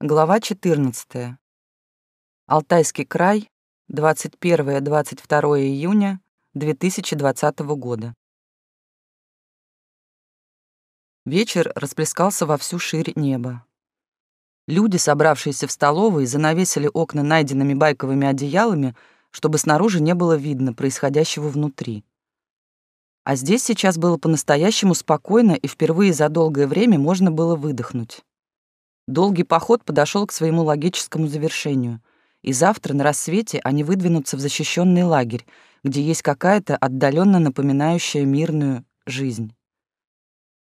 Глава 14. Алтайский край, 21-22 июня 2020 года. Вечер расплескался во всю ширь неба. Люди, собравшиеся в столовой, занавесили окна найденными байковыми одеялами, чтобы снаружи не было видно происходящего внутри. А здесь сейчас было по-настоящему спокойно, и впервые за долгое время можно было выдохнуть. Долгий поход подошел к своему логическому завершению, и завтра на рассвете они выдвинутся в защищенный лагерь, где есть какая-то отдаленно напоминающая мирную жизнь.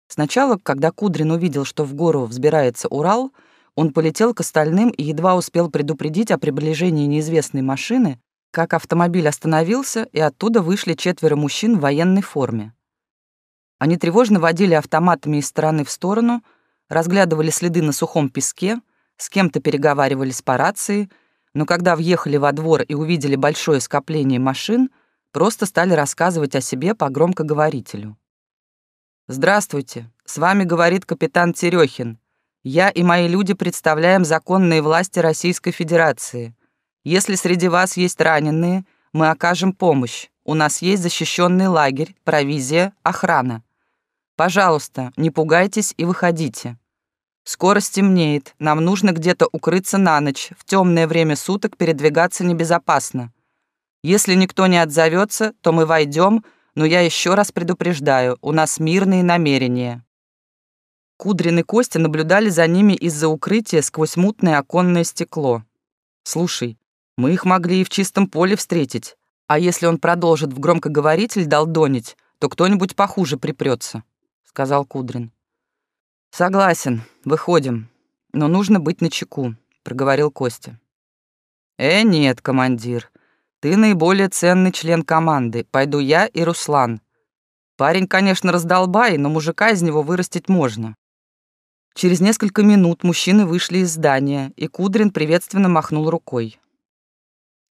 Сначала, когда Кудрин увидел, что в гору взбирается Урал, он полетел к остальным и едва успел предупредить о приближении неизвестной машины, как автомобиль остановился, и оттуда вышли четверо мужчин в военной форме. Они тревожно водили автоматами из стороны в сторону — разглядывали следы на сухом песке, с кем-то переговаривались по рации, но когда въехали во двор и увидели большое скопление машин, просто стали рассказывать о себе по громкоговорителю. «Здравствуйте, с вами говорит капитан Терехин. Я и мои люди представляем законные власти Российской Федерации. Если среди вас есть раненые, мы окажем помощь. У нас есть защищенный лагерь, провизия, охрана. Пожалуйста, не пугайтесь и выходите. Скоро стемнеет, нам нужно где-то укрыться на ночь, в темное время суток передвигаться небезопасно. Если никто не отзовется, то мы войдем, но я еще раз предупреждаю, у нас мирные намерения». Кудрин и Костя наблюдали за ними из-за укрытия сквозь мутное оконное стекло. «Слушай, мы их могли и в чистом поле встретить, а если он продолжит в громкоговоритель долдонить, то кто-нибудь похуже припрется сказал Кудрин. Согласен, выходим, но нужно быть начеку, проговорил Костя. Э, нет, командир. Ты наиболее ценный член команды. Пойду я и Руслан. Парень, конечно, раздолбай, но мужика из него вырастить можно. Через несколько минут мужчины вышли из здания, и Кудрин приветственно махнул рукой.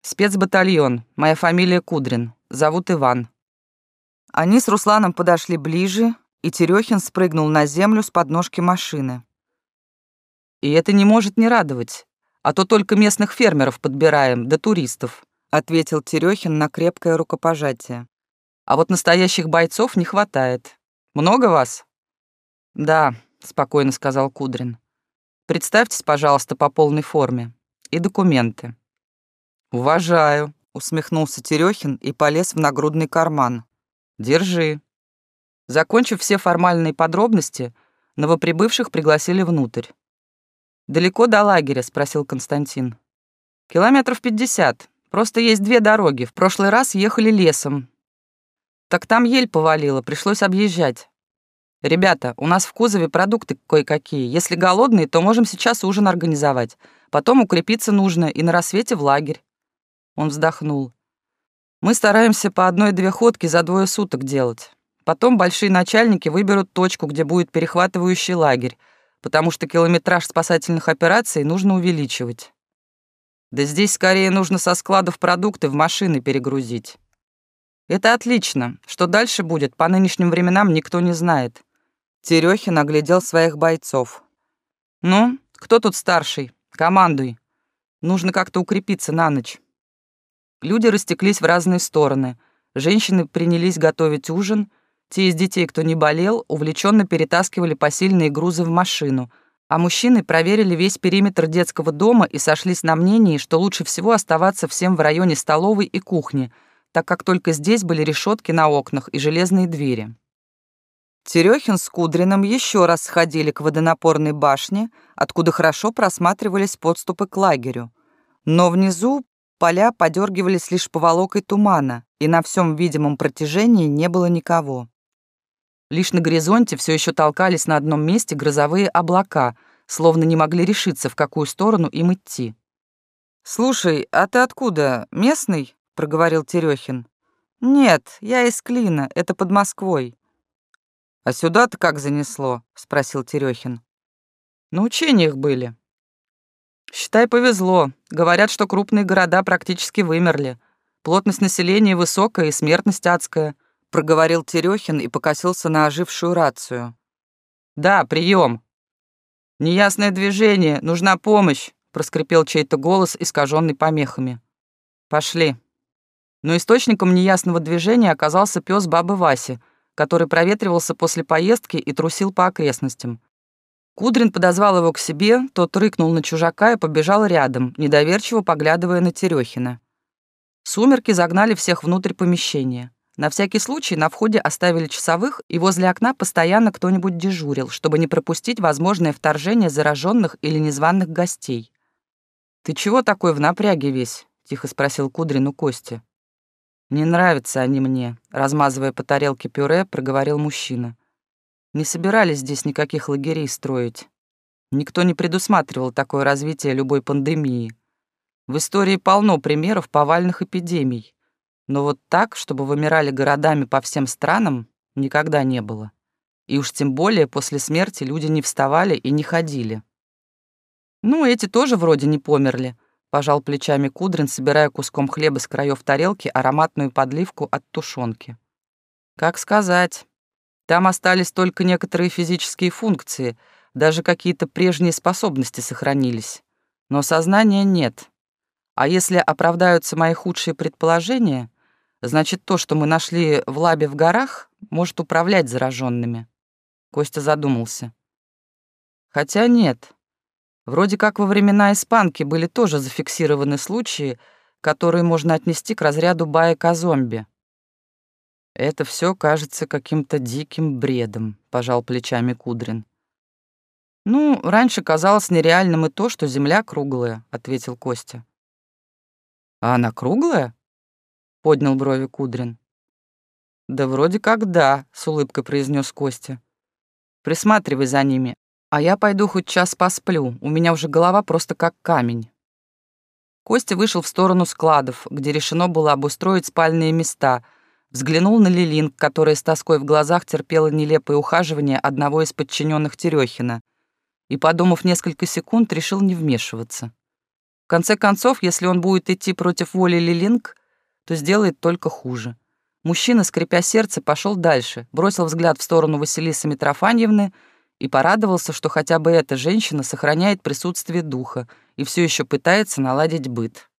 «Спецбатальон. Моя фамилия Кудрин. Зовут Иван». Они с Русланом подошли ближе, и Терехин спрыгнул на землю с подножки машины. «И это не может не радовать, а то только местных фермеров подбираем, да туристов», ответил Терехин на крепкое рукопожатие. «А вот настоящих бойцов не хватает. Много вас?» «Да», — спокойно сказал Кудрин. «Представьтесь, пожалуйста, по полной форме. И документы». «Уважаю», — усмехнулся Терехин и полез в нагрудный карман. «Держи». Закончив все формальные подробности, новоприбывших пригласили внутрь. «Далеко до лагеря?» — спросил Константин. «Километров пятьдесят. Просто есть две дороги. В прошлый раз ехали лесом. Так там ель повалила, пришлось объезжать. Ребята, у нас в кузове продукты кое-какие. Если голодные, то можем сейчас ужин организовать. Потом укрепиться нужно и на рассвете в лагерь». Он вздохнул. «Мы стараемся по одной-две ходки за двое суток делать. Потом большие начальники выберут точку, где будет перехватывающий лагерь, потому что километраж спасательных операций нужно увеличивать. Да здесь скорее нужно со складов продукты в машины перегрузить. Это отлично. Что дальше будет, по нынешним временам никто не знает. Терехин оглядел своих бойцов. Ну, кто тут старший? Командуй. Нужно как-то укрепиться на ночь. Люди растеклись в разные стороны. Женщины принялись готовить ужин, те из детей, кто не болел, увлеченно перетаскивали посильные грузы в машину, а мужчины проверили весь периметр детского дома и сошлись на мнении, что лучше всего оставаться всем в районе столовой и кухни, так как только здесь были решетки на окнах и железные двери. Терехин с Кудриным еще раз сходили к водонапорной башне, откуда хорошо просматривались подступы к лагерю. Но внизу поля подергивались лишь поволокой тумана, и на всем видимом протяжении не было никого. Лишь на горизонте все еще толкались на одном месте грозовые облака, словно не могли решиться, в какую сторону им идти. «Слушай, а ты откуда? Местный?» — проговорил Терехин. «Нет, я из Клина, это под Москвой». «А сюда-то как занесло?» — спросил Терехин. «На учениях были». «Считай, повезло. Говорят, что крупные города практически вымерли. Плотность населения высокая и смертность адская проговорил Терехин и покосился на ожившую рацию. «Да, прием. «Неясное движение, нужна помощь!» — проскрипел чей-то голос, искаженный помехами. «Пошли». Но источником неясного движения оказался пес бабы Васи, который проветривался после поездки и трусил по окрестностям. Кудрин подозвал его к себе, тот рыкнул на чужака и побежал рядом, недоверчиво поглядывая на Терехина. Сумерки загнали всех внутрь помещения. На всякий случай на входе оставили часовых, и возле окна постоянно кто-нибудь дежурил, чтобы не пропустить возможное вторжение зараженных или незваных гостей. «Ты чего такой в напряге весь?» — тихо спросил Кудрин у Кости. «Не нравятся они мне», — размазывая по тарелке пюре, проговорил мужчина. «Не собирались здесь никаких лагерей строить. Никто не предусматривал такое развитие любой пандемии. В истории полно примеров повальных эпидемий. Но вот так, чтобы вымирали городами по всем странам, никогда не было. И уж тем более после смерти люди не вставали и не ходили. Ну, эти тоже вроде не померли, пожал плечами Кудрин, собирая куском хлеба с краев тарелки ароматную подливку от тушенки. Как сказать? Там остались только некоторые физические функции, даже какие-то прежние способности сохранились. Но сознания нет. А если оправдаются мои худшие предположения, Значит, то, что мы нашли в лабе в горах, может управлять зараженными. Костя задумался. Хотя нет. Вроде как во времена испанки были тоже зафиксированы случаи, которые можно отнести к разряду баек о зомби. Это все кажется каким-то диким бредом, пожал плечами Кудрин. Ну, раньше казалось нереальным и то, что земля круглая, ответил Костя. А она круглая? Поднял брови Кудрин. Да вроде как да, с улыбкой произнес Костя. Присматривай за ними, а я пойду хоть час посплю. У меня уже голова просто как камень. Костя вышел в сторону складов, где решено было обустроить спальные места, взглянул на Лилин, которая с тоской в глазах терпела нелепое ухаживание одного из подчиненных Терехина, и, подумав несколько секунд, решил не вмешиваться. В конце концов, если он будет идти против воли Лилинг, то сделает только хуже. Мужчина, скрипя сердце, пошел дальше, бросил взгляд в сторону Василисы Митрофаньевны и порадовался, что хотя бы эта женщина сохраняет присутствие духа и все еще пытается наладить быт.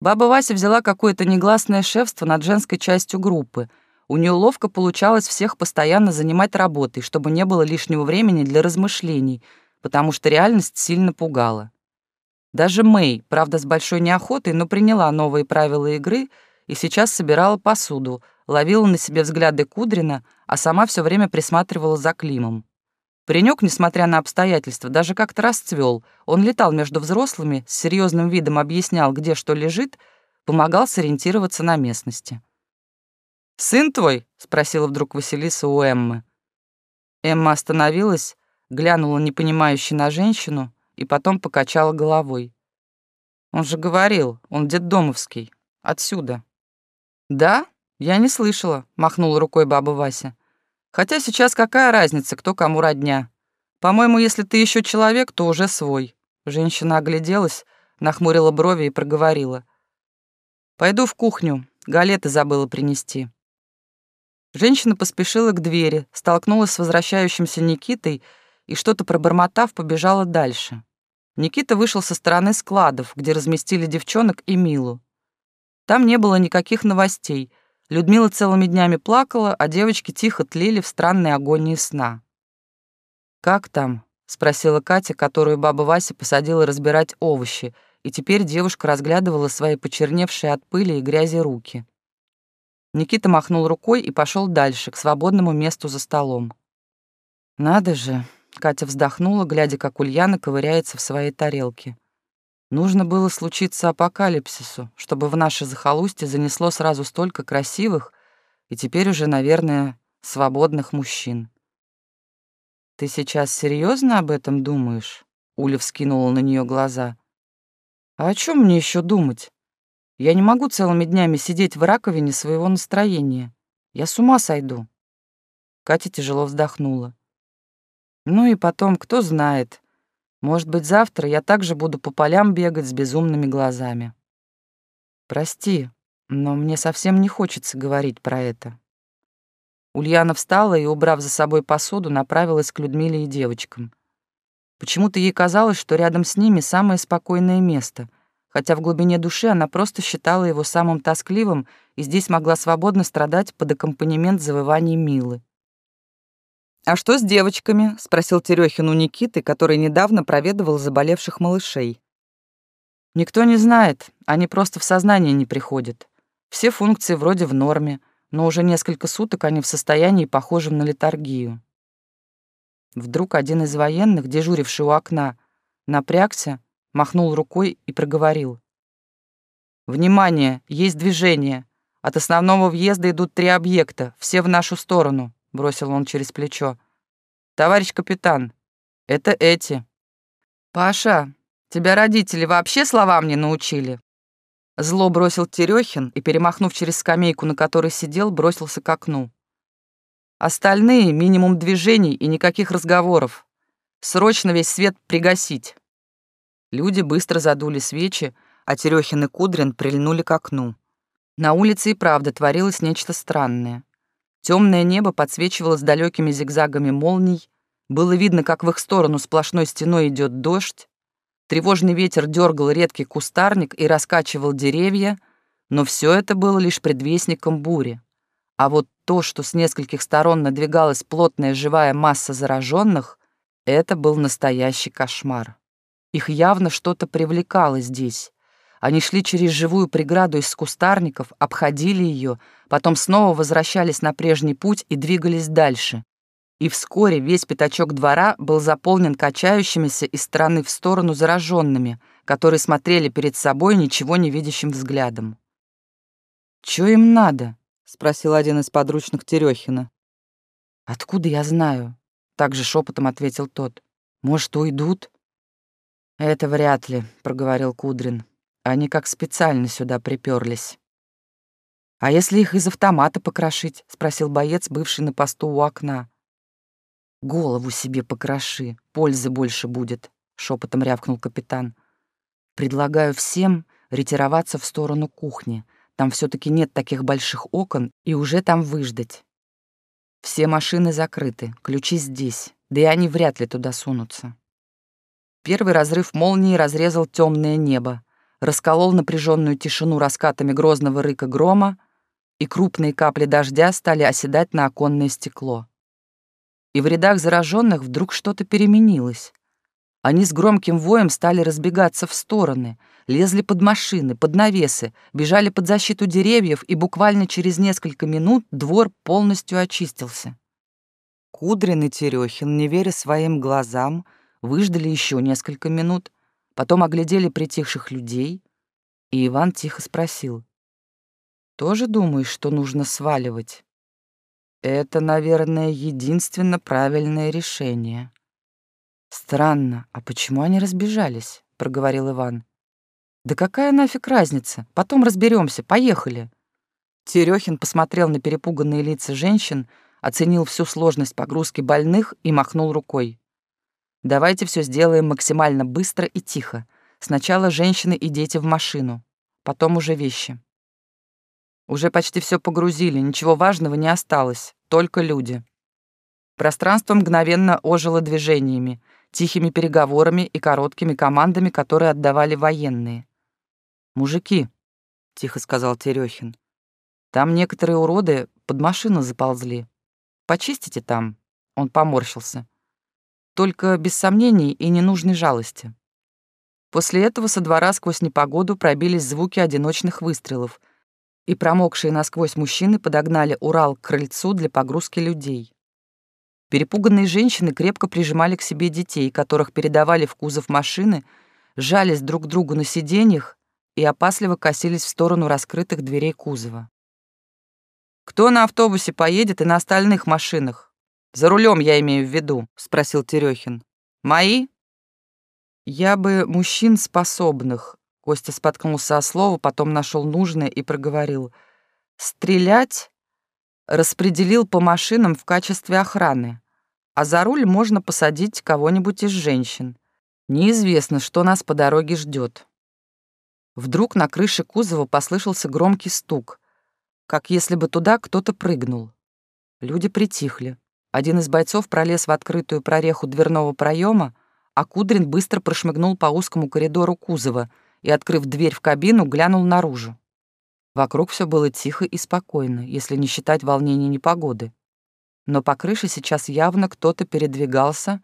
Баба Вася взяла какое-то негласное шефство над женской частью группы. У нее ловко получалось всех постоянно занимать работой, чтобы не было лишнего времени для размышлений, потому что реальность сильно пугала. Даже Мэй, правда, с большой неохотой, но приняла новые правила игры и сейчас собирала посуду, ловила на себе взгляды Кудрина, а сама все время присматривала за Климом. Паренек, несмотря на обстоятельства, даже как-то расцвел. Он летал между взрослыми, с серьезным видом объяснял, где что лежит, помогал сориентироваться на местности. «Сын твой?» — спросила вдруг Василиса у Эммы. Эмма остановилась, глянула непонимающе на женщину, и потом покачала головой. Он же говорил, он детдомовский. Отсюда. Да? Я не слышала, махнула рукой баба Вася. Хотя сейчас какая разница, кто кому родня? По-моему, если ты еще человек, то уже свой. Женщина огляделась, нахмурила брови и проговорила. Пойду в кухню, галеты забыла принести. Женщина поспешила к двери, столкнулась с возвращающимся Никитой и, что-то пробормотав, побежала дальше. Никита вышел со стороны складов, где разместили девчонок и Милу. Там не было никаких новостей. Людмила целыми днями плакала, а девочки тихо тлели в странной агонии сна. «Как там?» — спросила Катя, которую баба Вася посадила разбирать овощи, и теперь девушка разглядывала свои почерневшие от пыли и грязи руки. Никита махнул рукой и пошел дальше, к свободному месту за столом. «Надо же, Катя вздохнула, глядя, как Ульяна ковыряется в своей тарелке. Нужно было случиться апокалипсису, чтобы в наше захолустье занесло сразу столько красивых и теперь уже, наверное, свободных мужчин. «Ты сейчас серьезно об этом думаешь?» Уля вскинула на нее глаза. «А о чем мне еще думать? Я не могу целыми днями сидеть в раковине своего настроения. Я с ума сойду». Катя тяжело вздохнула. Ну и потом, кто знает, может быть, завтра я также буду по полям бегать с безумными глазами. Прости, но мне совсем не хочется говорить про это. Ульяна встала и, убрав за собой посуду, направилась к Людмиле и девочкам. Почему-то ей казалось, что рядом с ними самое спокойное место, хотя в глубине души она просто считала его самым тоскливым и здесь могла свободно страдать под аккомпанемент завываний Милы. «А что с девочками?» — спросил Терехин у Никиты, который недавно проведывал заболевших малышей. «Никто не знает, они просто в сознание не приходят. Все функции вроде в норме, но уже несколько суток они в состоянии, похожем на летаргию». Вдруг один из военных, дежуривший у окна, напрягся, махнул рукой и проговорил. «Внимание! Есть движение! От основного въезда идут три объекта, все в нашу сторону», — бросил он через плечо. «Товарищ капитан, это эти». «Паша, тебя родители вообще словам не научили?» Зло бросил Терехин и, перемахнув через скамейку, на которой сидел, бросился к окну. Остальные — минимум движений и никаких разговоров. Срочно весь свет пригасить. Люди быстро задули свечи, а Терехин и Кудрин прильнули к окну. На улице и правда творилось нечто странное. Темное небо подсвечивалось далекими зигзагами молний, было видно, как в их сторону сплошной стеной идет дождь, тревожный ветер дергал редкий кустарник и раскачивал деревья, но все это было лишь предвестником бури. А вот то, что с нескольких сторон надвигалась плотная живая масса зараженных, это был настоящий кошмар. Их явно что-то привлекало здесь. Они шли через живую преграду из кустарников, обходили ее, потом снова возвращались на прежний путь и двигались дальше. И вскоре весь пятачок двора был заполнен качающимися из стороны в сторону зараженными, которые смотрели перед собой ничего не видящим взглядом. «Чё им надо?» — спросил один из подручных Терехина. «Откуда я знаю?» — также шепотом ответил тот. «Может, уйдут?» «Это вряд ли», — проговорил Кудрин. «Они как специально сюда приперлись. «А если их из автомата покрошить?» — спросил боец, бывший на посту у окна. «Голову себе покроши, пользы больше будет», — шепотом рявкнул капитан. «Предлагаю всем ретироваться в сторону кухни. Там все-таки нет таких больших окон, и уже там выждать. Все машины закрыты, ключи здесь, да и они вряд ли туда сунутся. Первый разрыв молнии разрезал темное небо, расколол напряженную тишину раскатами грозного рыка грома, и крупные капли дождя стали оседать на оконное стекло. И в рядах зараженных вдруг что-то переменилось. Они с громким воем стали разбегаться в стороны, лезли под машины, под навесы, бежали под защиту деревьев, и буквально через несколько минут двор полностью очистился. Кудрин и Терехин, не веря своим глазам, выждали еще несколько минут, потом оглядели притихших людей, и Иван тихо спросил. «Тоже думаешь, что нужно сваливать?» «Это, наверное, единственно правильное решение». «Странно, а почему они разбежались?» — проговорил Иван. «Да какая нафиг разница? Потом разберемся. Поехали!» Терехин посмотрел на перепуганные лица женщин, оценил всю сложность погрузки больных и махнул рукой. «Давайте все сделаем максимально быстро и тихо. Сначала женщины и дети в машину, потом уже вещи». Уже почти все погрузили, ничего важного не осталось, только люди. Пространство мгновенно ожило движениями — тихими переговорами и короткими командами, которые отдавали военные. «Мужики», — тихо сказал Терехин, — «там некоторые уроды под машину заползли. Почистите там». Он поморщился. «Только без сомнений и ненужной жалости». После этого со двора сквозь непогоду пробились звуки одиночных выстрелов, и промокшие насквозь мужчины подогнали Урал к крыльцу для погрузки людей. Перепуганные женщины крепко прижимали к себе детей, которых передавали в кузов машины, жались друг к другу на сиденьях и опасливо косились в сторону раскрытых дверей кузова. «Кто на автобусе поедет и на остальных машинах? За рулем я имею в виду», — спросил Терехин. «Мои?» «Я бы мужчин способных», — Костя споткнулся о слово, потом нашел нужное и проговорил. «Стрелять распределил по машинам в качестве охраны, а за руль можно посадить кого-нибудь из женщин. Неизвестно, что нас по дороге ждет. Вдруг на крыше кузова послышался громкий стук, как если бы туда кто-то прыгнул. Люди притихли. Один из бойцов пролез в открытую прореху дверного проема, а Кудрин быстро прошмыгнул по узкому коридору кузова и, открыв дверь в кабину, глянул наружу. Вокруг все было тихо и спокойно, если не считать волнений непогоды. Но по крыше сейчас явно кто-то передвигался,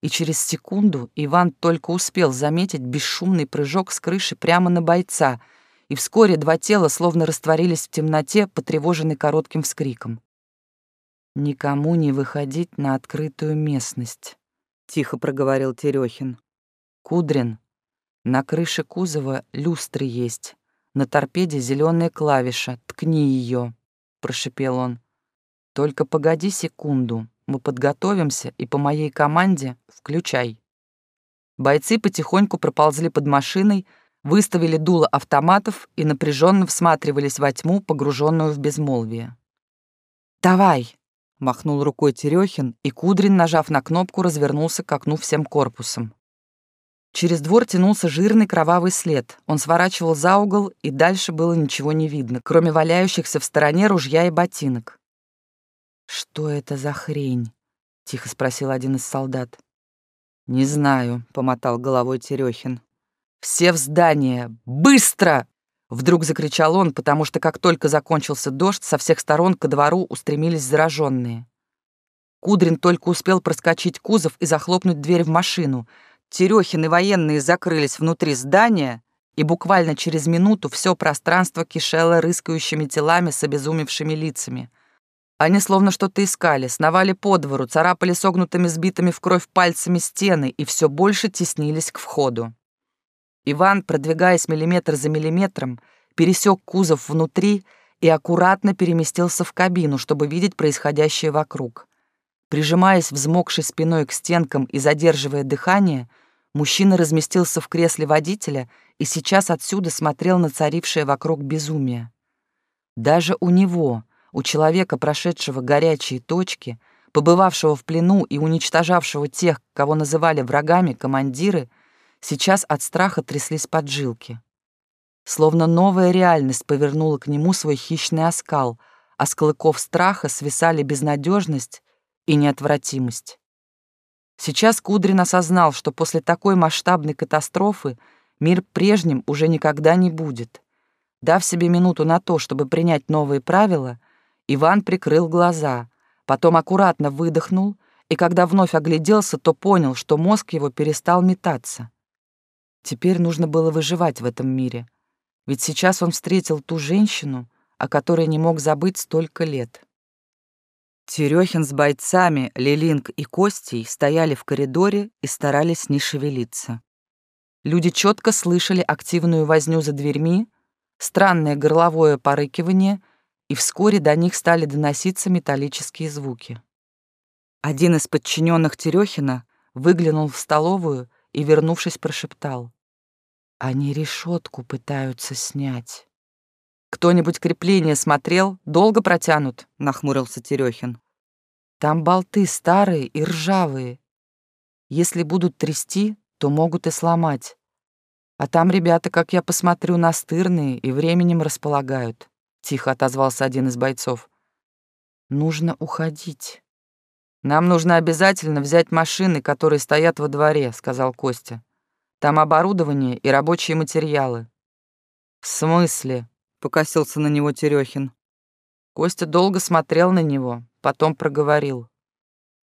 и через секунду Иван только успел заметить бесшумный прыжок с крыши прямо на бойца, и вскоре два тела словно растворились в темноте, потревоженной коротким вскриком. «Никому не выходить на открытую местность», — тихо проговорил Терехин. «Кудрин, на крыше кузова люстры есть, на торпеде зеленая клавиша, ткни ее», — прошипел он. «Только погоди секунду, мы подготовимся, и по моей команде включай». Бойцы потихоньку проползли под машиной, выставили дуло автоматов и напряженно всматривались во тьму, погруженную в безмолвие. «Давай!» — махнул рукой Терехин, и Кудрин, нажав на кнопку, развернулся к окну всем корпусом. Через двор тянулся жирный кровавый след. Он сворачивал за угол, и дальше было ничего не видно, кроме валяющихся в стороне ружья и ботинок. «Что это за хрень?» — тихо спросил один из солдат. «Не знаю», — помотал головой Терехин. «Все в здание! Быстро!» Вдруг закричал он, потому что как только закончился дождь, со всех сторон ко двору устремились зараженные. Кудрин только успел проскочить кузов и захлопнуть дверь в машину. Терехин и военные закрылись внутри здания, и буквально через минуту все пространство кишело рыскающими телами с обезумевшими лицами. Они словно что-то искали, сновали по двору, царапали согнутыми сбитыми в кровь пальцами стены и все больше теснились к входу. Иван, продвигаясь миллиметр за миллиметром, пересек кузов внутри и аккуратно переместился в кабину, чтобы видеть происходящее вокруг. Прижимаясь взмокшей спиной к стенкам и задерживая дыхание, мужчина разместился в кресле водителя и сейчас отсюда смотрел на царившее вокруг безумие. Даже у него, у человека, прошедшего горячие точки, побывавшего в плену и уничтожавшего тех, кого называли врагами командиры, Сейчас от страха тряслись поджилки. Словно новая реальность повернула к нему свой хищный оскал, а с клыков страха свисали безнадежность и неотвратимость. Сейчас Кудрин осознал, что после такой масштабной катастрофы мир прежним уже никогда не будет. Дав себе минуту на то, чтобы принять новые правила, Иван прикрыл глаза, потом аккуратно выдохнул, и когда вновь огляделся, то понял, что мозг его перестал метаться. Теперь нужно было выживать в этом мире. Ведь сейчас он встретил ту женщину, о которой не мог забыть столько лет. Терехин с бойцами, Лилинг и Костей стояли в коридоре и старались не шевелиться. Люди четко слышали активную возню за дверьми, странное горловое порыкивание, и вскоре до них стали доноситься металлические звуки. Один из подчиненных Терехина выглянул в столовую и, вернувшись, прошептал. Они решетку пытаются снять. Кто-нибудь крепление смотрел? Долго протянут? Нахмурился Терехин. Там болты старые и ржавые. Если будут трясти, то могут и сломать. А там ребята, как я посмотрю, настырные и временем располагают. Тихо отозвался один из бойцов. Нужно уходить. Нам нужно обязательно взять машины, которые стоят во дворе, сказал Костя. Там оборудование и рабочие материалы». «В смысле?» — покосился на него Терехин. Костя долго смотрел на него, потом проговорил.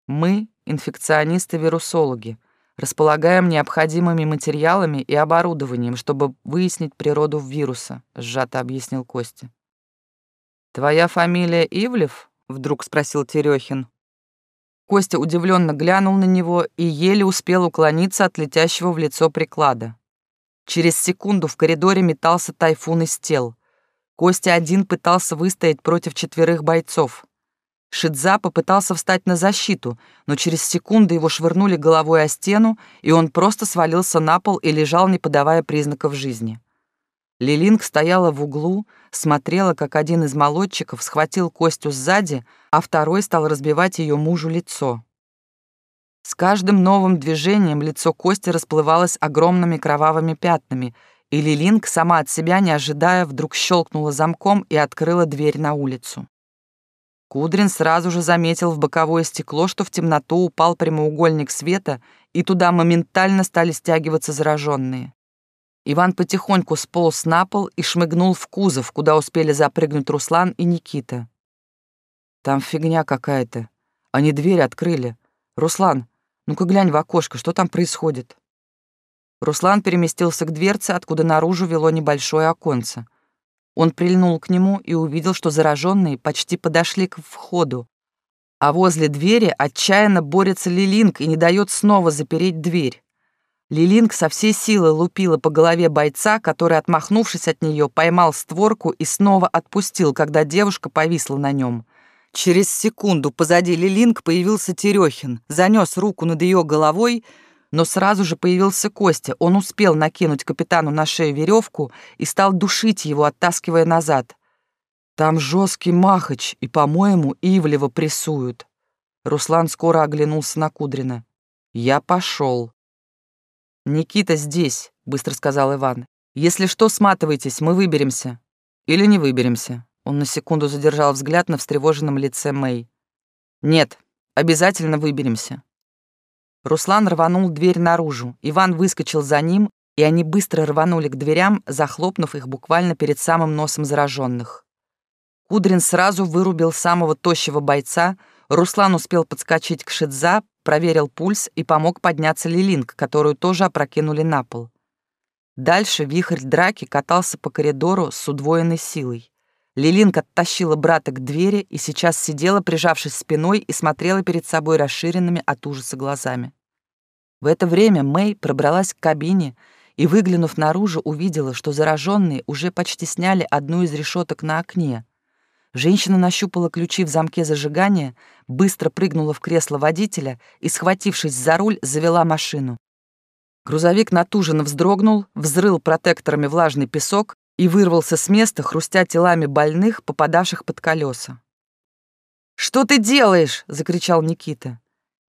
«Мы, инфекционисты-вирусологи, располагаем необходимыми материалами и оборудованием, чтобы выяснить природу вируса», — сжато объяснил Костя. «Твоя фамилия Ивлев?» — вдруг спросил Терехин. Костя удивленно глянул на него и еле успел уклониться от летящего в лицо приклада. Через секунду в коридоре метался тайфун из тел. Костя один пытался выстоять против четверых бойцов. Шидза попытался встать на защиту, но через секунду его швырнули головой о стену, и он просто свалился на пол и лежал, не подавая признаков жизни. Лилинг стояла в углу, смотрела, как один из молодчиков схватил Костю сзади, а второй стал разбивать ее мужу лицо. С каждым новым движением лицо Кости расплывалось огромными кровавыми пятнами, и Лилинг, сама от себя не ожидая, вдруг щелкнула замком и открыла дверь на улицу. Кудрин сразу же заметил в боковое стекло, что в темноту упал прямоугольник света, и туда моментально стали стягиваться зараженные. Иван потихоньку сполз на пол и шмыгнул в кузов, куда успели запрыгнуть Руслан и Никита. «Там фигня какая-то. Они дверь открыли. Руслан, ну-ка глянь в окошко, что там происходит?» Руслан переместился к дверце, откуда наружу вело небольшое оконце. Он прильнул к нему и увидел, что зараженные почти подошли к входу, а возле двери отчаянно борется Лилинг и не дает снова запереть дверь. Лилинг со всей силы лупила по голове бойца, который, отмахнувшись от нее, поймал створку и снова отпустил, когда девушка повисла на нем. Через секунду позади Лилинг появился Терехин, занес руку над ее головой, но сразу же появился Костя. Он успел накинуть капитану на шею веревку и стал душить его, оттаскивая назад. Там жесткий махач, и, по-моему, Ивлева прессуют. Руслан скоро оглянулся на Кудрина. Я пошел. «Никита здесь», — быстро сказал Иван. «Если что, сматывайтесь, мы выберемся». «Или не выберемся». Он на секунду задержал взгляд на встревоженном лице Мэй. «Нет, обязательно выберемся». Руслан рванул дверь наружу. Иван выскочил за ним, и они быстро рванули к дверям, захлопнув их буквально перед самым носом зараженных. Кудрин сразу вырубил самого тощего бойца, Руслан успел подскочить к Шидза, проверил пульс и помог подняться Лилинг, которую тоже опрокинули на пол. Дальше вихрь драки катался по коридору с удвоенной силой. Лилинг оттащила брата к двери и сейчас сидела, прижавшись спиной, и смотрела перед собой расширенными от ужаса глазами. В это время Мэй пробралась к кабине и, выглянув наружу, увидела, что зараженные уже почти сняли одну из решеток на окне, Женщина нащупала ключи в замке зажигания, быстро прыгнула в кресло водителя и, схватившись за руль, завела машину. Грузовик натуженно вздрогнул, взрыл протекторами влажный песок и вырвался с места, хрустя телами больных, попадавших под колеса. «Что ты делаешь?» — закричал Никита.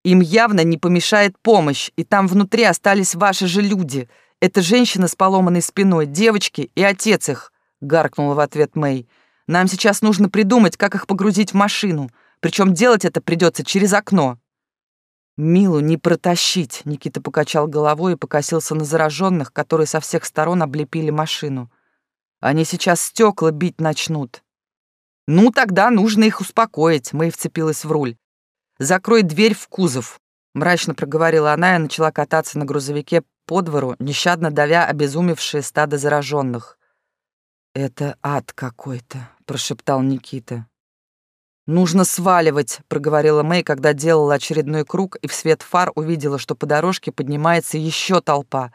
«Им явно не помешает помощь, и там внутри остались ваши же люди. Это женщина с поломанной спиной, девочки и отец их», — гаркнула в ответ Мэй. Нам сейчас нужно придумать, как их погрузить в машину, причем делать это придется через окно». «Милу не протащить», — Никита покачал головой и покосился на зараженных, которые со всех сторон облепили машину. «Они сейчас стекла бить начнут». «Ну, тогда нужно их успокоить», — Мэй вцепилась в руль. «Закрой дверь в кузов», — мрачно проговорила она и начала кататься на грузовике по двору, нещадно давя обезумевшее стадо зараженных. «Это ад какой-то», — прошептал Никита. «Нужно сваливать», — проговорила Мэй, когда делала очередной круг и в свет фар увидела, что по дорожке поднимается еще толпа.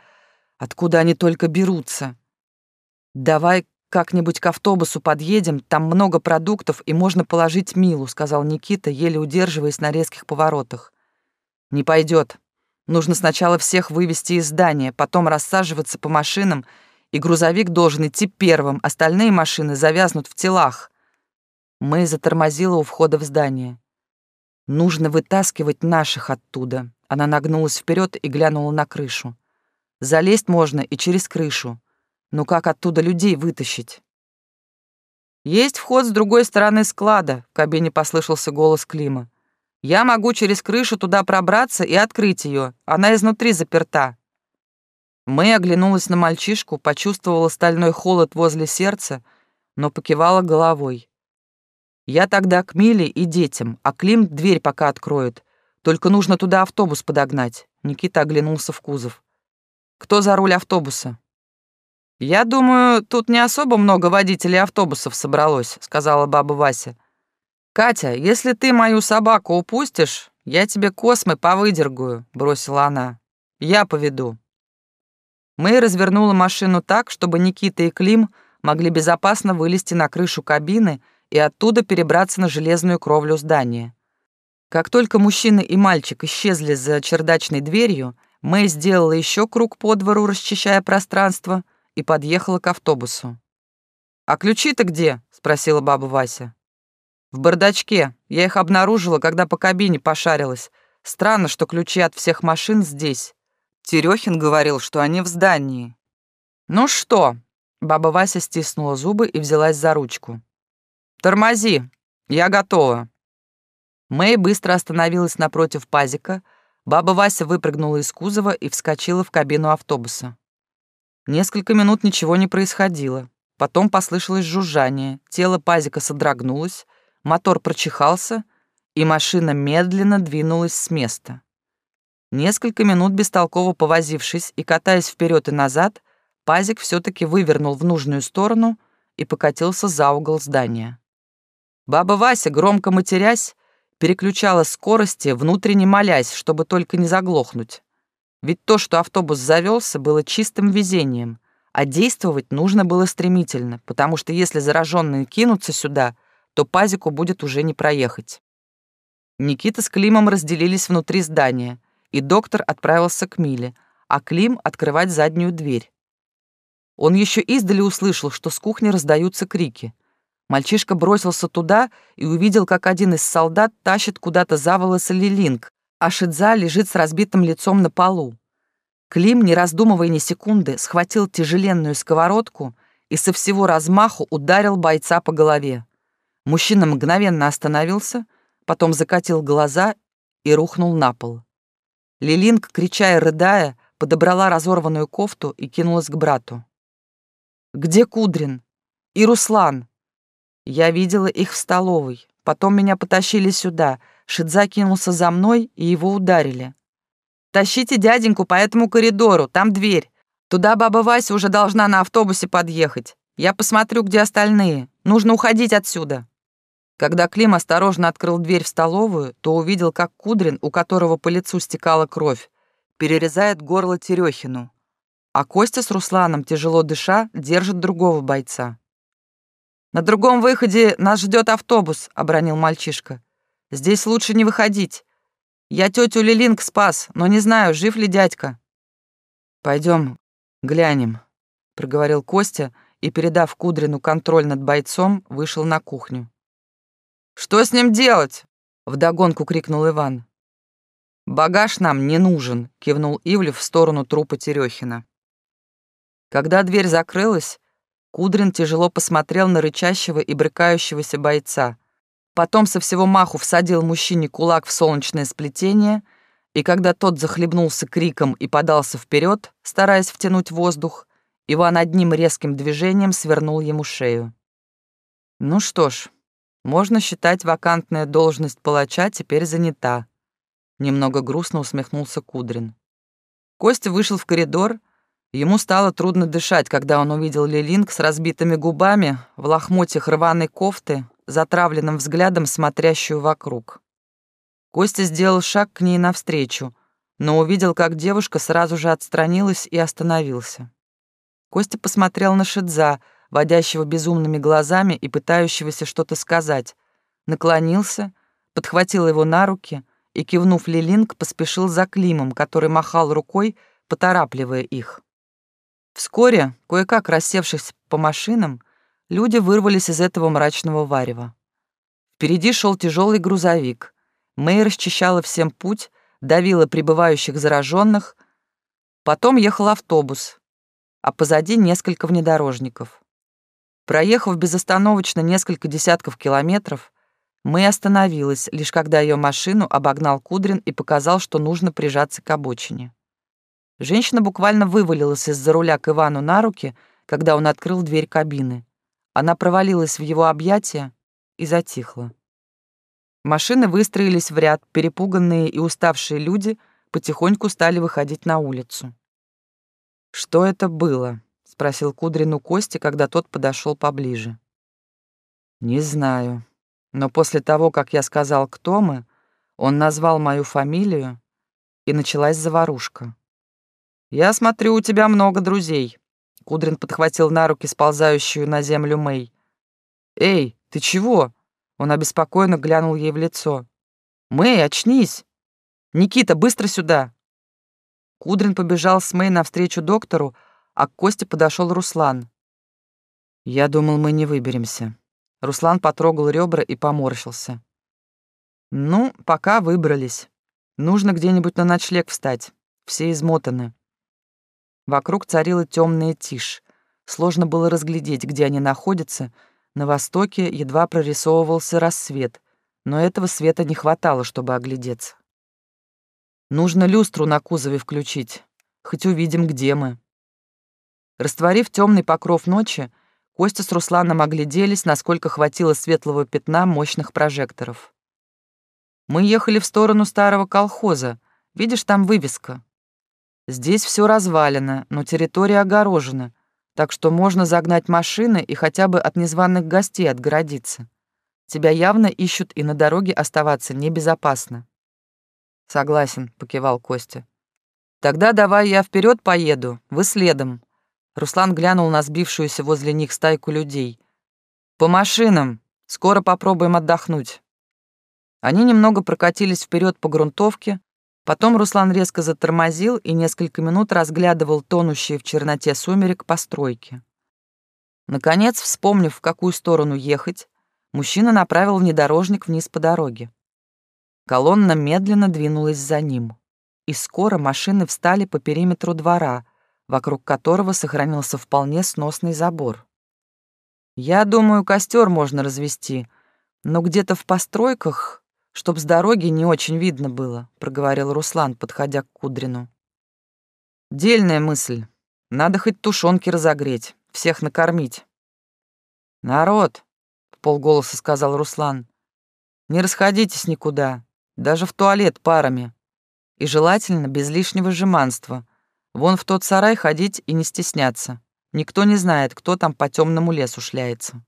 Откуда они только берутся? «Давай как-нибудь к автобусу подъедем, там много продуктов и можно положить Милу», — сказал Никита, еле удерживаясь на резких поворотах. «Не пойдет. Нужно сначала всех вывести из здания, потом рассаживаться по машинам и грузовик должен идти первым, остальные машины завязнут в телах. Мэй затормозила у входа в здание. Нужно вытаскивать наших оттуда. Она нагнулась вперед и глянула на крышу. Залезть можно и через крышу. Но как оттуда людей вытащить? Есть вход с другой стороны склада, в кабине послышался голос Клима. Я могу через крышу туда пробраться и открыть ее. Она изнутри заперта. Мэй оглянулась на мальчишку, почувствовала стальной холод возле сердца, но покивала головой. «Я тогда к Миле и детям, а Клим дверь пока откроет. Только нужно туда автобус подогнать». Никита оглянулся в кузов. «Кто за руль автобуса?» «Я думаю, тут не особо много водителей автобусов собралось», — сказала баба Вася. «Катя, если ты мою собаку упустишь, я тебе космы повыдергаю», — бросила она. «Я поведу». Мэй развернула машину так, чтобы Никита и Клим могли безопасно вылезти на крышу кабины и оттуда перебраться на железную кровлю здания. Как только мужчина и мальчик исчезли за чердачной дверью, Мэй сделала еще круг по двору, расчищая пространство, и подъехала к автобусу. «А ключи-то где?» — спросила баба Вася. «В бардачке. Я их обнаружила, когда по кабине пошарилась. Странно, что ключи от всех машин здесь. Терехин говорил, что они в здании. Ну что? Баба Вася стиснула зубы и взялась за ручку. Тормози, я готова. Мэй быстро остановилась напротив пазика, баба Вася выпрыгнула из кузова и вскочила в кабину автобуса. Несколько минут ничего не происходило. Потом послышалось жужжание, тело пазика содрогнулось, мотор прочихался, и машина медленно двинулась с места. Несколько минут бестолково повозившись и катаясь вперед и назад, пазик все таки вывернул в нужную сторону и покатился за угол здания. Баба Вася, громко матерясь, переключала скорости, внутренне молясь, чтобы только не заглохнуть. Ведь то, что автобус завелся, было чистым везением, а действовать нужно было стремительно, потому что если зараженные кинутся сюда, то пазику будет уже не проехать. Никита с Климом разделились внутри здания — и доктор отправился к Миле, а Клим открывать заднюю дверь. Он еще издали услышал, что с кухни раздаются крики. Мальчишка бросился туда и увидел, как один из солдат тащит куда-то за волосы Лилинг, а Шидза лежит с разбитым лицом на полу. Клим, не раздумывая ни секунды, схватил тяжеленную сковородку и со всего размаху ударил бойца по голове. Мужчина мгновенно остановился, потом закатил глаза и рухнул на пол. Лилинг, крича и рыдая, подобрала разорванную кофту и кинулась к брату. «Где Кудрин? И Руслан?» Я видела их в столовой. Потом меня потащили сюда. Шидза кинулся за мной, и его ударили. «Тащите дяденьку по этому коридору, там дверь. Туда баба Вася уже должна на автобусе подъехать. Я посмотрю, где остальные. Нужно уходить отсюда». Когда Клим осторожно открыл дверь в столовую, то увидел, как Кудрин, у которого по лицу стекала кровь, перерезает горло Терехину, а Костя с Русланом, тяжело дыша, держит другого бойца. «На другом выходе нас ждет автобус», — обронил мальчишка. «Здесь лучше не выходить. Я тетю Лилинг спас, но не знаю, жив ли дядька». Пойдем, глянем», — проговорил Костя и, передав Кудрину контроль над бойцом, вышел на кухню. «Что с ним делать?» — вдогонку крикнул Иван. «Багаж нам не нужен», — кивнул Ивлев в сторону трупа Терехина. Когда дверь закрылась, Кудрин тяжело посмотрел на рычащего и брыкающегося бойца. Потом со всего маху всадил мужчине кулак в солнечное сплетение, и когда тот захлебнулся криком и подался вперед, стараясь втянуть воздух, Иван одним резким движением свернул ему шею. Ну что ж, можно считать, вакантная должность палача теперь занята. Немного грустно усмехнулся Кудрин. Костя вышел в коридор. Ему стало трудно дышать, когда он увидел Лилинг с разбитыми губами, в лохмотьях рваной кофты, затравленным взглядом смотрящую вокруг. Костя сделал шаг к ней навстречу, но увидел, как девушка сразу же отстранилась и остановился. Костя посмотрел на Шидза, водящего безумными глазами и пытающегося что-то сказать, наклонился, подхватил его на руки и, кивнув Лилинг, поспешил за Климом, который махал рукой, поторапливая их. Вскоре, кое-как рассевшись по машинам, люди вырвались из этого мрачного варева. Впереди шел тяжелый грузовик. Мэй расчищала всем путь, давила прибывающих зараженных. Потом ехал автобус, а позади несколько внедорожников. Проехав безостановочно несколько десятков километров, мы остановилась, лишь когда ее машину обогнал Кудрин и показал, что нужно прижаться к обочине. Женщина буквально вывалилась из-за руля к Ивану на руки, когда он открыл дверь кабины. Она провалилась в его объятия и затихла. Машины выстроились в ряд, перепуганные и уставшие люди потихоньку стали выходить на улицу. Что это было? — спросил Кудрину Кости, когда тот подошел поближе. «Не знаю. Но после того, как я сказал, кто мы, он назвал мою фамилию, и началась заварушка. «Я смотрю, у тебя много друзей», — Кудрин подхватил на руки сползающую на землю Мэй. «Эй, ты чего?» — он обеспокоенно глянул ей в лицо. «Мэй, очнись! Никита, быстро сюда!» Кудрин побежал с Мэй навстречу доктору, а к Косте подошел Руслан. «Я думал, мы не выберемся». Руслан потрогал ребра и поморщился. «Ну, пока выбрались. Нужно где-нибудь на ночлег встать. Все измотаны». Вокруг царила темная тишь. Сложно было разглядеть, где они находятся. На востоке едва прорисовывался рассвет. но этого света не хватало, чтобы оглядеться. Нужно люстру на кузове включить, хоть увидим, где мы. Растворив темный покров ночи, Костя с Русланом огляделись, насколько хватило светлого пятна мощных прожекторов. Мы ехали в сторону старого колхоза. Видишь, там вывеска. Здесь все развалено, но территория огорожена, так что можно загнать машины и хотя бы от незваных гостей отгородиться. Тебя явно ищут, и на дороге оставаться небезопасно. Согласен, покивал Костя. Тогда давай я вперед поеду, вы следом. Руслан глянул на сбившуюся возле них стайку людей. По машинам. Скоро попробуем отдохнуть. Они немного прокатились вперед по грунтовке, потом Руслан резко затормозил и несколько минут разглядывал тонущие в черноте сумерек постройки. Наконец, вспомнив, в какую сторону ехать, мужчина направил внедорожник вниз по дороге. Колонна медленно двинулась за ним, и скоро машины встали по периметру двора, вокруг которого сохранился вполне сносный забор. «Я думаю, костер можно развести, но где-то в постройках, чтоб с дороги не очень видно было», — проговорил Руслан, подходя к Кудрину. «Дельная мысль. Надо хоть тушенки разогреть, всех накормить». «Народ», полголоса сказал Руслан. Не расходитесь никуда, даже в туалет парами. И желательно без лишнего жеманства. Вон в тот сарай ходить и не стесняться. Никто не знает, кто там по темному лесу шляется.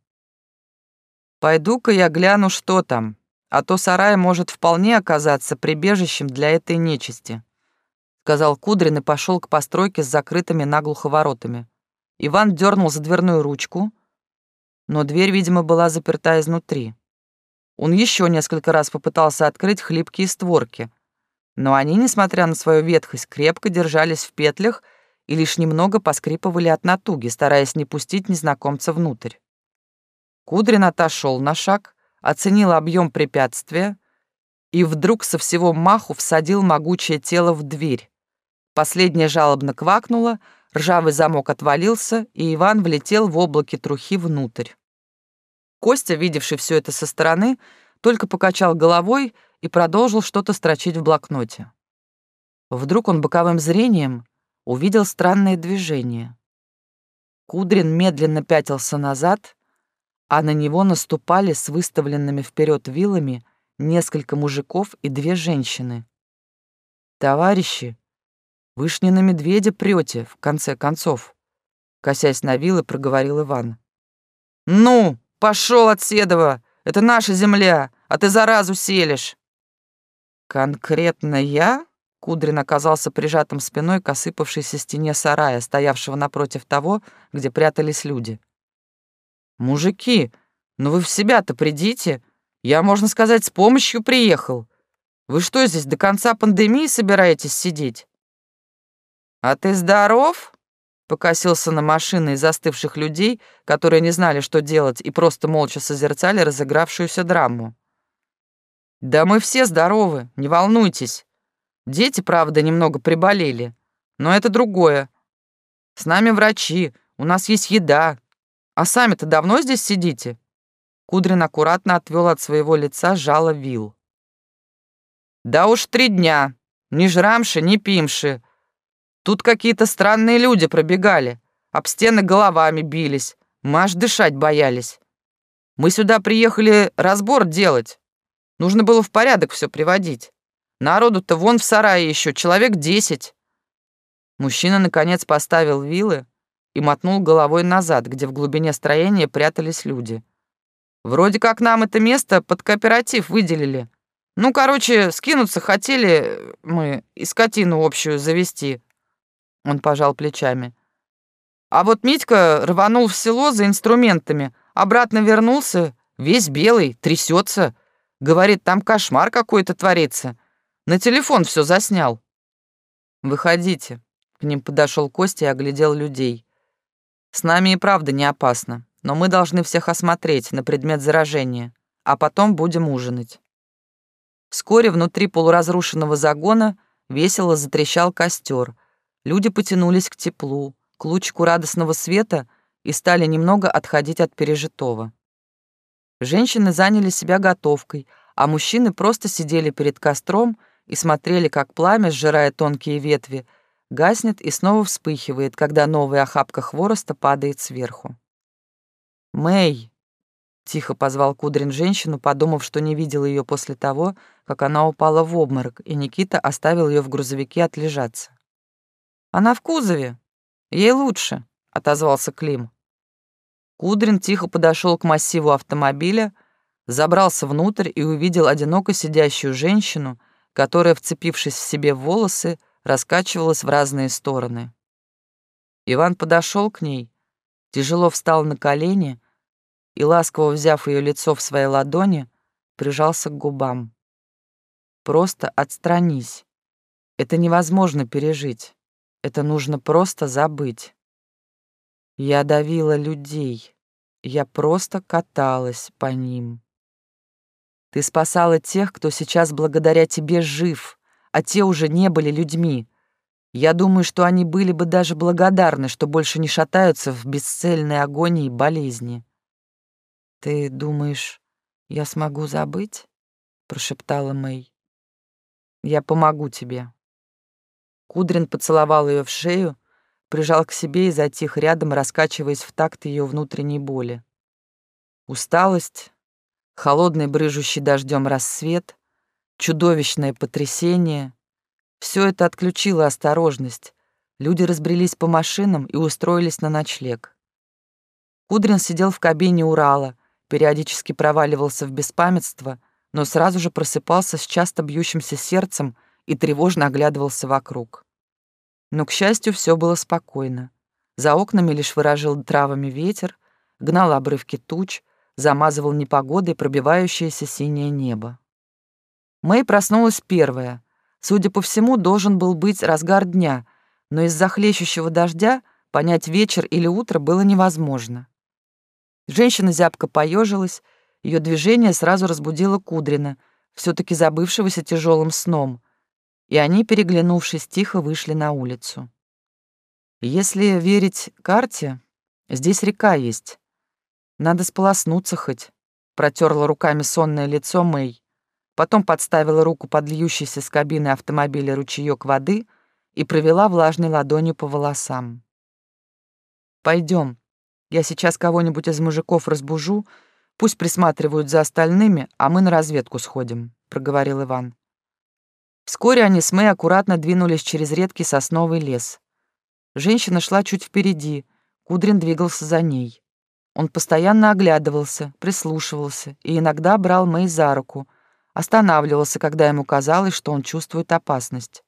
Пойду-ка я гляну, что там, а то сарай может вполне оказаться прибежищем для этой нечисти, сказал Кудрин и пошел к постройке с закрытыми наглухо воротами. Иван дернул за дверную ручку — но дверь, видимо, была заперта изнутри. Он еще несколько раз попытался открыть хлипкие створки, но они, несмотря на свою ветхость, крепко держались в петлях и лишь немного поскрипывали от натуги, стараясь не пустить незнакомца внутрь. Кудрин отошел на шаг, оценил объем препятствия и вдруг со всего маху всадил могучее тело в дверь. Последняя жалобно квакнула, ржавый замок отвалился, и Иван влетел в облаке трухи внутрь. Костя, видевший все это со стороны, только покачал головой и продолжил что-то строчить в блокноте. Вдруг он боковым зрением увидел странное движение. Кудрин медленно пятился назад, а на него наступали с выставленными вперед вилами несколько мужиков и две женщины. «Товарищи, вы ж не на медведя прете, в конце концов», — косясь на вилы, проговорил Иван. «Ну!» Пошел от Седова! Это наша земля, а ты заразу селишь!» «Конкретно я?» Кудрин оказался прижатым спиной к осыпавшейся стене сарая, стоявшего напротив того, где прятались люди. «Мужики, ну вы в себя-то придите! Я, можно сказать, с помощью приехал. Вы что здесь, до конца пандемии собираетесь сидеть?» «А ты здоров?» покосился на машины и застывших людей, которые не знали, что делать, и просто молча созерцали разыгравшуюся драму. «Да мы все здоровы, не волнуйтесь. Дети, правда, немного приболели, но это другое. С нами врачи, у нас есть еда. А сами-то давно здесь сидите?» Кудрин аккуратно отвел от своего лица жало вил. «Да уж три дня. Ни жрамши, ни пимши. Тут какие-то странные люди пробегали, об стены головами бились, мы аж дышать боялись. Мы сюда приехали разбор делать. Нужно было в порядок все приводить. Народу-то вон в сарае еще человек десять. Мужчина, наконец, поставил вилы и мотнул головой назад, где в глубине строения прятались люди. Вроде как нам это место под кооператив выделили. Ну, короче, скинуться хотели мы и скотину общую завести. Он пожал плечами. А вот Митька рванул в село за инструментами, обратно вернулся, весь белый, трясется. Говорит, там кошмар какой-то творится. На телефон все заснял. «Выходите», — к ним подошел Костя и оглядел людей. «С нами и правда не опасно, но мы должны всех осмотреть на предмет заражения, а потом будем ужинать». Вскоре внутри полуразрушенного загона весело затрещал костер — Люди потянулись к теплу, к лучику радостного света и стали немного отходить от пережитого. Женщины заняли себя готовкой, а мужчины просто сидели перед костром и смотрели, как пламя, сжирая тонкие ветви, гаснет и снова вспыхивает, когда новая охапка хвороста падает сверху. «Мэй!» — тихо позвал Кудрин женщину, подумав, что не видел ее после того, как она упала в обморок, и Никита оставил ее в грузовике отлежаться. «Она в кузове. Ей лучше», — отозвался Клим. Кудрин тихо подошел к массиву автомобиля, забрался внутрь и увидел одиноко сидящую женщину, которая, вцепившись в себе в волосы, раскачивалась в разные стороны. Иван подошел к ней, тяжело встал на колени и, ласково взяв ее лицо в свои ладони, прижался к губам. «Просто отстранись. Это невозможно пережить. Это нужно просто забыть. Я давила людей. Я просто каталась по ним. Ты спасала тех, кто сейчас благодаря тебе жив, а те уже не были людьми. Я думаю, что они были бы даже благодарны, что больше не шатаются в бесцельной агонии болезни. «Ты думаешь, я смогу забыть?» — прошептала Мэй. «Я помогу тебе». Кудрин поцеловал ее в шею, прижал к себе и затих рядом, раскачиваясь в такт ее внутренней боли. Усталость, холодный брыжущий дождем рассвет, чудовищное потрясение — все это отключило осторожность. Люди разбрелись по машинам и устроились на ночлег. Кудрин сидел в кабине Урала, периодически проваливался в беспамятство, но сразу же просыпался с часто бьющимся сердцем и тревожно оглядывался вокруг. Но, к счастью, все было спокойно. За окнами лишь выражил травами ветер, гнал обрывки туч, замазывал непогодой пробивающееся синее небо. Мэй проснулась первая. Судя по всему, должен был быть разгар дня, но из-за хлещущего дождя понять вечер или утро было невозможно. Женщина зябко поежилась, ее движение сразу разбудило Кудрина, все таки забывшегося тяжелым сном, и они, переглянувшись, тихо вышли на улицу. Если верить карте, здесь река есть, надо сполоснуться хоть. Протерла руками сонное лицо Мэй. Потом подставила руку под льющийся с кабины автомобиля ручеёк воды и провела влажной ладонью по волосам. Пойдем. Я сейчас кого-нибудь из мужиков разбужу, пусть присматривают за остальными, а мы на разведку сходим», — проговорил Иван. Вскоре они с Мэй аккуратно двинулись через редкий сосновый лес. Женщина шла чуть впереди, Кудрин двигался за ней. Он постоянно оглядывался, прислушивался и иногда брал Мэй за руку, останавливался, когда ему казалось, что он чувствует опасность.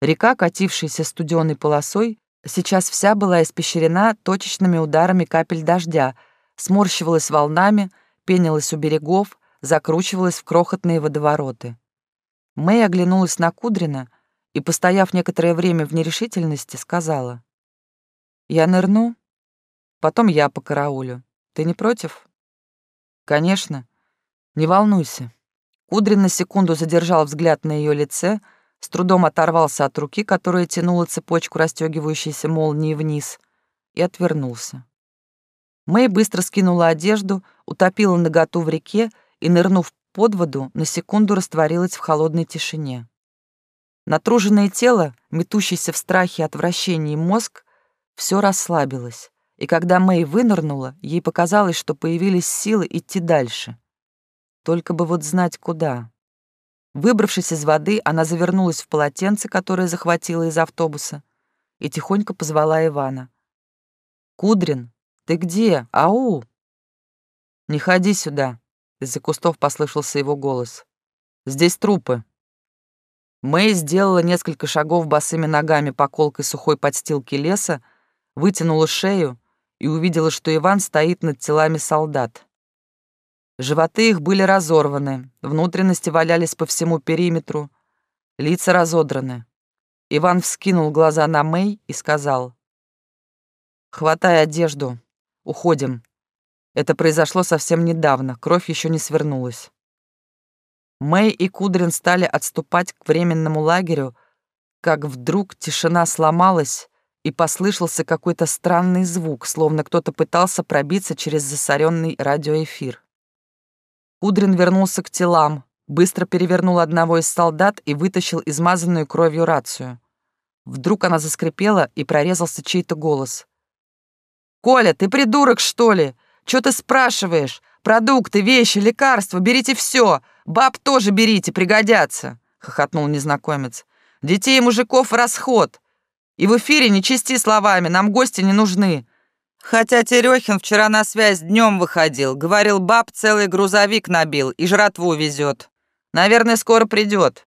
Река, катившаяся студеной полосой, сейчас вся была испещрена точечными ударами капель дождя, сморщивалась волнами, пенилась у берегов, закручивалась в крохотные водовороты. Мэй оглянулась на Кудрина и, постояв некоторое время в нерешительности, сказала. «Я нырну, Потом я по караулю. Ты не против? Конечно. Не волнуйся. Кудрин на секунду задержал взгляд на ее лице, с трудом оторвался от руки, которая тянула цепочку расстегивающейся молнии вниз, и отвернулся. Мэй быстро скинула одежду, утопила наготу в реке и, нырнув под воду, на секунду растворилась в холодной тишине. Натруженное тело, метущийся в страхе отвращении мозг, все расслабилось и когда Мэй вынырнула, ей показалось, что появились силы идти дальше. Только бы вот знать, куда. Выбравшись из воды, она завернулась в полотенце, которое захватила из автобуса, и тихонько позвала Ивана. «Кудрин, ты где? Ау!» «Не ходи сюда!» — из-за кустов послышался его голос. «Здесь трупы!» Мэй сделала несколько шагов босыми ногами по колкой сухой подстилке леса, вытянула шею и увидела, что Иван стоит над телами солдат. Животы их были разорваны, внутренности валялись по всему периметру, лица разодраны. Иван вскинул глаза на Мэй и сказал, «Хватай одежду, уходим. Это произошло совсем недавно, кровь еще не свернулась». Мэй и Кудрин стали отступать к временному лагерю, как вдруг тишина сломалась, и послышался какой-то странный звук, словно кто-то пытался пробиться через засоренный радиоэфир. Кудрин вернулся к телам, быстро перевернул одного из солдат и вытащил измазанную кровью рацию. Вдруг она заскрипела, и прорезался чей-то голос. «Коля, ты придурок, что ли? Чё ты спрашиваешь? Продукты, вещи, лекарства, берите все. Баб тоже берите, пригодятся», — хохотнул незнакомец. «Детей и мужиков расход. И в эфире не чисти словами, нам гости не нужны. Хотя Терехин вчера на связь днем выходил, говорил, баб целый грузовик набил и жратву везет. Наверное, скоро придет.